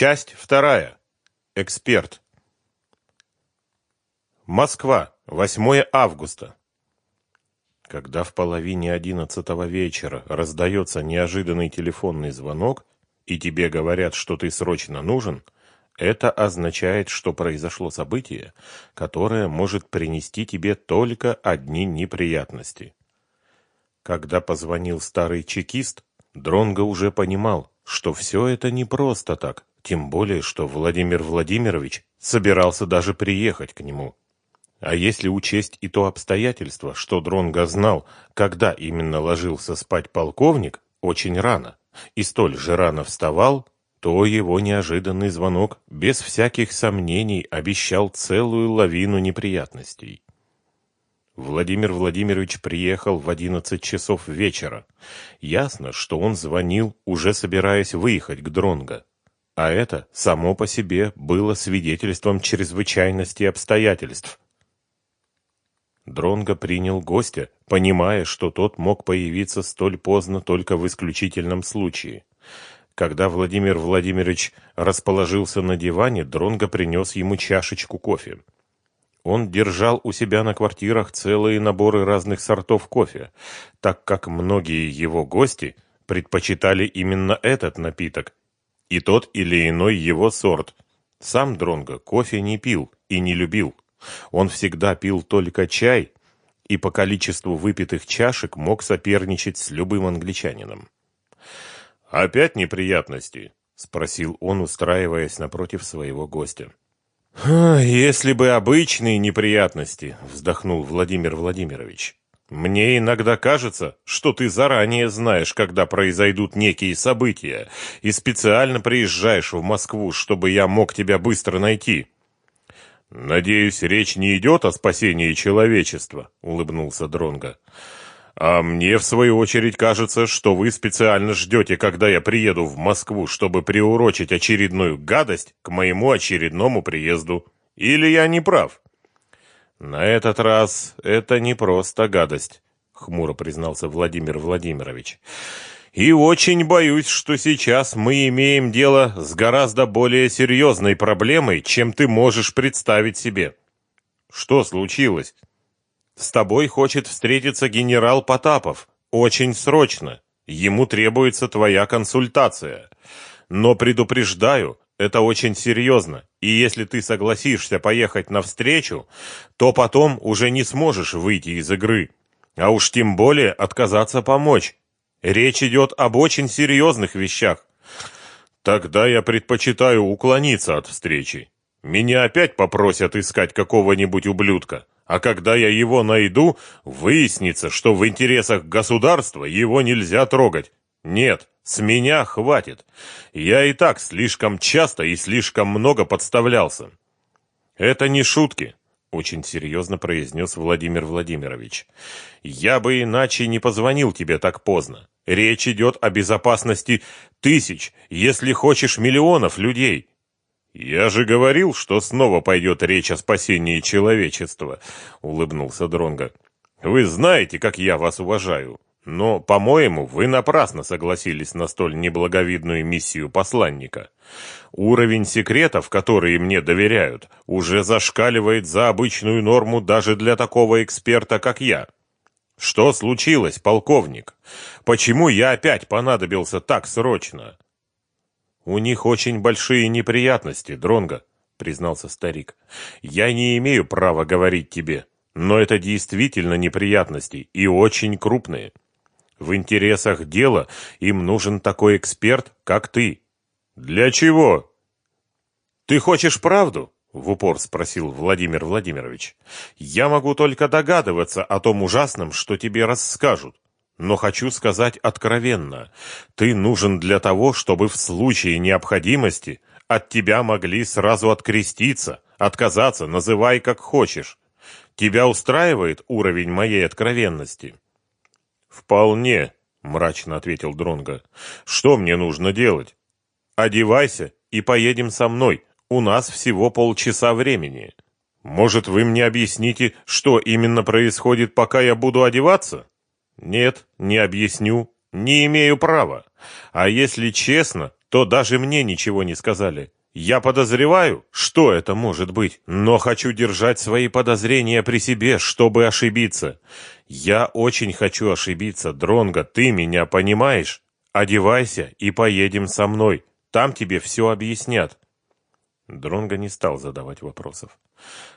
Часть вторая. Эксперт. Москва, 8 августа. Когда в половине одиннадцатого вечера раздается неожиданный телефонный звонок, и тебе говорят, что ты срочно нужен, это означает, что произошло событие, которое может принести тебе только одни неприятности. Когда позвонил старый чекист, Дронго уже понимал, что все это не просто так, тем более, что Владимир Владимирович собирался даже приехать к нему. А если учесть и то обстоятельство, что Дронго знал, когда именно ложился спать полковник, очень рано, и столь же рано вставал, то его неожиданный звонок без всяких сомнений обещал целую лавину неприятностей. Владимир Владимирович приехал в одиннадцать часов вечера. Ясно, что он звонил, уже собираясь выехать к Дронго. А это само по себе было свидетельством чрезвычайности обстоятельств. Дронго принял гостя, понимая, что тот мог появиться столь поздно только в исключительном случае. Когда Владимир Владимирович расположился на диване, Дронго принес ему чашечку кофе. Он держал у себя на квартирах целые наборы разных сортов кофе, так как многие его гости предпочитали именно этот напиток, и тот или иной его сорт. Сам Дронго кофе не пил и не любил. Он всегда пил только чай и по количеству выпитых чашек мог соперничать с любым англичанином. «Опять неприятности?» — спросил он, устраиваясь напротив своего гостя. «Если бы обычные неприятности», — вздохнул Владимир Владимирович. Мне иногда кажется, что ты заранее знаешь, когда произойдут некие события, и специально приезжаешь в Москву, чтобы я мог тебя быстро найти. Надеюсь, речь не идет о спасении человечества, улыбнулся Дронга. А мне в свою очередь кажется, что вы специально ждете, когда я приеду в Москву, чтобы приурочить очередную гадость к моему очередному приезду. Или я не прав? На этот раз это не просто гадость, хмуро признался Владимир Владимирович. И очень боюсь, что сейчас мы имеем дело с гораздо более серьезной проблемой, чем ты можешь представить себе. Что случилось? С тобой хочет встретиться генерал Потапов. Очень срочно. Ему требуется твоя консультация. Но предупреждаю, это очень серьезно, и если ты согласишься поехать навстречу, то потом уже не сможешь выйти из игры, а уж тем более отказаться помочь. Речь идет об очень серьезных вещах. Тогда я предпочитаю уклониться от встречи. Меня опять попросят искать какого-нибудь ублюдка, а когда я его найду, выяснится, что в интересах государства его нельзя трогать. Нет, с меня хватит. Я и так слишком часто и слишком много подставлялся. Это не шутки, очень серьезно произнес Владимир Владимирович. Я бы иначе не позвонил тебе так поздно. Речь идет о безопасности тысяч, если хочешь миллионов людей. Я же говорил, что снова пойдет речь о спасении человечества, улыбнулся Дронга. Вы знаете, как я вас уважаю. Но, по-моему, вы напрасно согласились на столь неблаговидную миссию посланника. Уровень секретов, которые мне доверяют, уже зашкаливает за обычную норму даже для такого эксперта, как я. Что случилось, полковник? Почему я опять понадобился так срочно? У них очень большие неприятности, Дронга, признался старик. Я не имею права говорить тебе, но это действительно неприятности и очень крупные. В интересах дела им нужен такой эксперт, как ты. Для чего? Ты хочешь правду? В упор спросил Владимир Владимирович. Я могу только догадываться о том ужасном, что тебе расскажут. Но хочу сказать откровенно, ты нужен для того, чтобы в случае необходимости от тебя могли сразу откреститься, отказаться, называй как хочешь. Тебя устраивает уровень моей откровенности? Вполне, мрачно ответил Дронга. Что мне нужно делать? Одевайся и поедем со мной. У нас всего полчаса времени. Может, вы мне объясните, что именно происходит, пока я буду одеваться? Нет, не объясню. Не имею права. А если честно, то даже мне ничего не сказали. Я подозреваю, что это может быть, но хочу держать свои подозрения при себе, чтобы ошибиться. Я очень хочу ошибиться, Дронго, ты меня понимаешь? Одевайся и поедем со мной. Там тебе все объяснят. Дронго не стал задавать вопросов.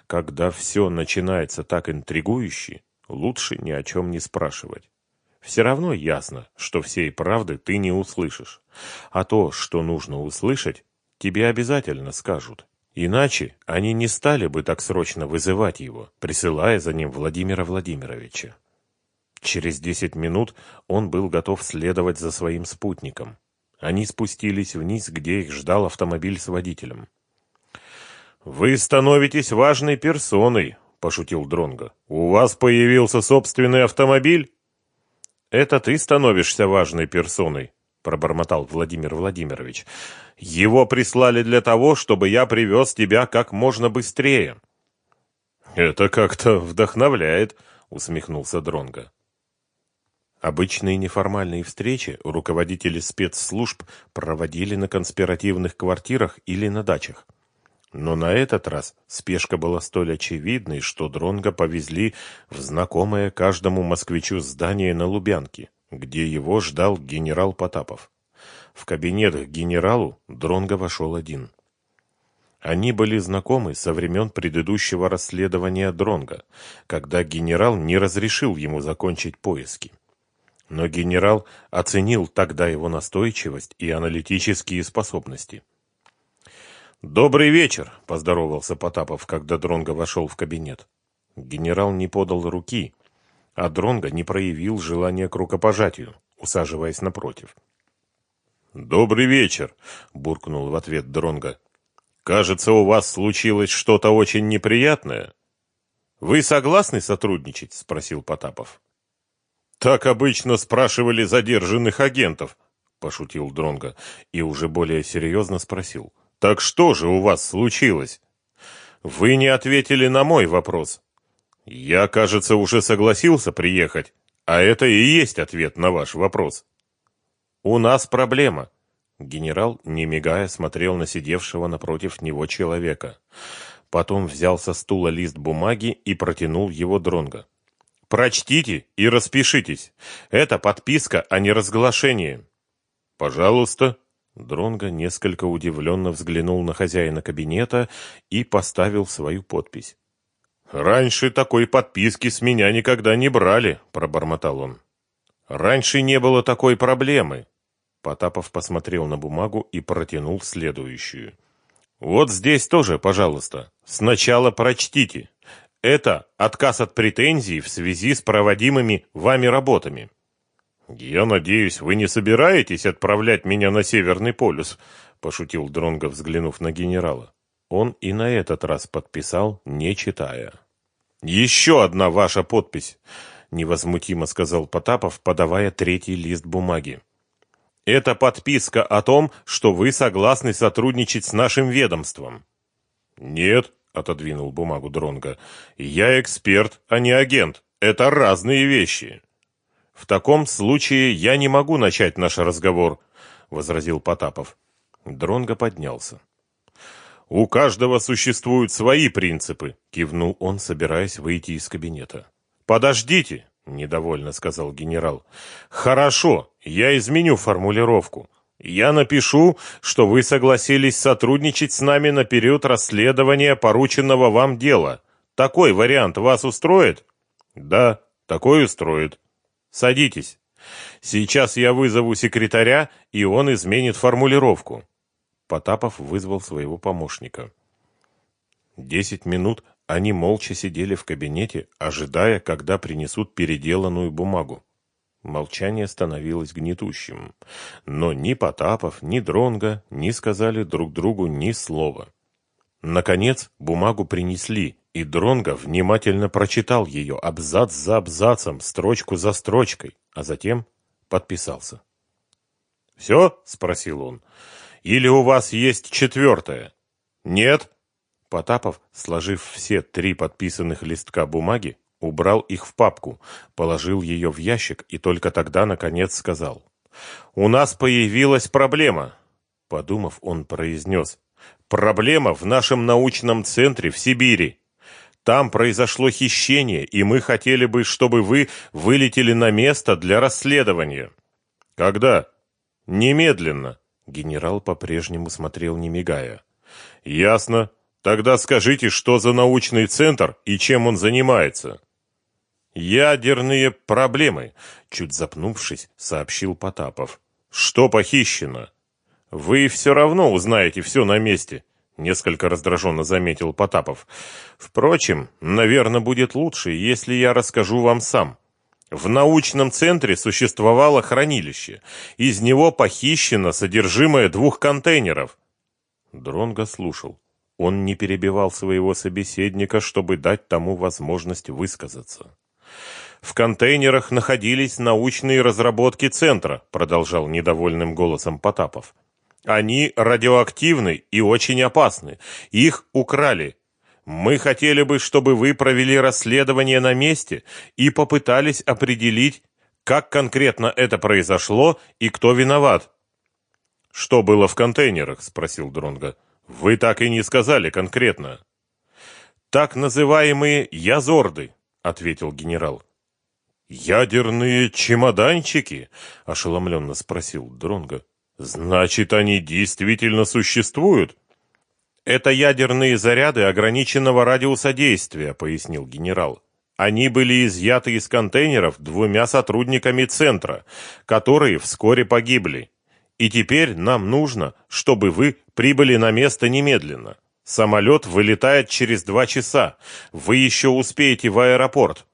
Когда все начинается так интригующе, лучше ни о чем не спрашивать. Все равно ясно, что всей правды ты не услышишь. А то, что нужно услышать, тебе обязательно скажут. Иначе они не стали бы так срочно вызывать его, присылая за ним Владимира Владимировича. Через десять минут он был готов следовать за своим спутником. Они спустились вниз, где их ждал автомобиль с водителем. «Вы становитесь важной персоной», — пошутил Дронго. «У вас появился собственный автомобиль?» «Это ты становишься важной персоной», — пробормотал Владимир Владимирович. «Его прислали для того, чтобы я привез тебя как можно быстрее». «Это как-то вдохновляет», — усмехнулся Дронго. Обычные неформальные встречи руководители спецслужб проводили на конспиративных квартирах или на дачах. Но на этот раз спешка была столь очевидной, что Дронга повезли в знакомое каждому москвичу здание на Лубянке, где его ждал генерал Потапов. В кабинет к генералу Дронга вошел один. Они были знакомы со времен предыдущего расследования Дронга, когда генерал не разрешил ему закончить поиски. Но генерал оценил тогда его настойчивость и аналитические способности. «Добрый вечер!» – поздоровался Потапов, когда Дронго вошел в кабинет. Генерал не подал руки, а Дронго не проявил желания к рукопожатию, усаживаясь напротив. «Добрый вечер!» – буркнул в ответ Дронго. «Кажется, у вас случилось что-то очень неприятное». «Вы согласны сотрудничать?» – спросил Потапов. «Так обычно спрашивали задержанных агентов», – пошутил Дронго и уже более серьезно спросил. Так что же у вас случилось? Вы не ответили на мой вопрос. Я, кажется, уже согласился приехать, а это и есть ответ на ваш вопрос. У нас проблема. Генерал, не мигая, смотрел на сидевшего напротив него человека. Потом взял со стула лист бумаги и протянул его Дронго. Прочтите и распишитесь. Это подписка о неразглашении. Пожалуйста, Дронго несколько удивленно взглянул на хозяина кабинета и поставил свою подпись. «Раньше такой подписки с меня никогда не брали», — пробормотал он. «Раньше не было такой проблемы». Потапов посмотрел на бумагу и протянул следующую. «Вот здесь тоже, пожалуйста. Сначала прочтите. Это отказ от претензий в связи с проводимыми вами работами». «Я надеюсь, вы не собираетесь отправлять меня на Северный полюс?» – пошутил Дронго, взглянув на генерала. Он и на этот раз подписал, не читая. «Еще одна ваша подпись!» – невозмутимо сказал Потапов, подавая третий лист бумаги. «Это подписка о том, что вы согласны сотрудничать с нашим ведомством». «Нет», – отодвинул бумагу Дронго, – «я эксперт, а не агент. Это разные вещи». В таком случае я не могу начать наш разговор, возразил Потапов. Дронго поднялся. У каждого существуют свои принципы, кивнул он, собираясь выйти из кабинета. Подождите, недовольно сказал генерал. Хорошо, я изменю формулировку. Я напишу, что вы согласились сотрудничать с нами на период расследования порученного вам дела. Такой вариант вас устроит? Да, такой устроит. Садитесь. Сейчас я вызову секретаря, и он изменит формулировку. Потапов вызвал своего помощника. Десять минут они молча сидели в кабинете, ожидая, когда принесут переделанную бумагу. Молчание становилось гнетущим, но ни Потапов, ни Дронга не сказали друг другу ни слова. Наконец бумагу принесли, и Дронго внимательно прочитал ее абзац за абзацем, строчку за строчкой, а затем подписался. «Все?» — спросил он. «Или у вас есть четвертое?» «Нет». Потапов, сложив все три подписанных листка бумаги, убрал их в папку, положил ее в ящик и только тогда, наконец, сказал. «У нас появилась проблема. Подумав, он произнес. «Проблема в нашем научном центре в Сибири. Там произошло хищение, и мы хотели бы, чтобы вы вылетели на место для расследования». «Когда?» «Немедленно». Генерал по-прежнему смотрел, не мигая. «Ясно. Тогда скажите, что за научный центр и чем он занимается?» «Ядерные проблемы», — чуть запнувшись, сообщил Потапов. «Что похищено?» «Вы все равно узнаете все на месте», — несколько раздраженно заметил Потапов. «Впрочем, наверное, будет лучше, если я расскажу вам сам. В научном центре существовало хранилище. Из него похищено содержимое двух контейнеров». Дронго слушал. Он не перебивал своего собеседника, чтобы дать тому возможность высказаться. В контейнерах находились научные разработки центра, продолжал недовольным голосом Потапов. Они радиоактивны и очень опасны. Их украли. Мы хотели бы, чтобы вы провели расследование на месте и попытались определить, как конкретно это произошло и кто виноват. Что было в контейнерах, спросил Дронга. Вы так и не сказали конкретно. Так называемые язорды, ответил генерал. Ядерные чемоданчики? ошеломленно спросил Дронга. Значит, они действительно существуют? Это ядерные заряды ограниченного радиуса действия, пояснил генерал. Они были изъяты из контейнеров двумя сотрудниками центра, которые вскоре погибли. И теперь нам нужно, чтобы вы прибыли на место немедленно. Самолет вылетает через два часа. Вы еще успеете в аэропорт.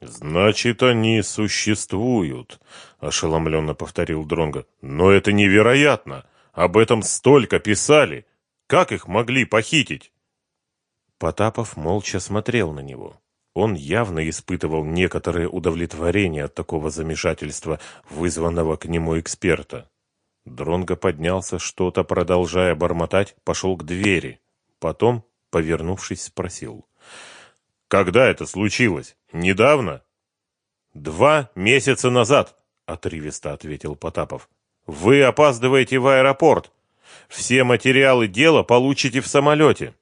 Значит, они существуют, ошеломленно повторил Дронго. Но это невероятно. Об этом столько писали. Как их могли похитить? Потапов молча смотрел на него. Он явно испытывал некоторое удовлетворение от такого замешательства, вызванного к нему эксперта. Дронго поднялся, что-то продолжая бормотать, пошел к двери. Потом, повернувшись, спросил. «Когда это случилось? Недавно?» «Два месяца назад», — отрывисто ответил Потапов. «Вы опаздываете в аэропорт. Все материалы дела получите в самолете».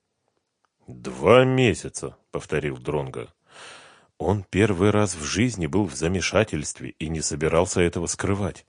«Два месяца», — повторил Дронго. Он первый раз в жизни был в замешательстве и не собирался этого скрывать.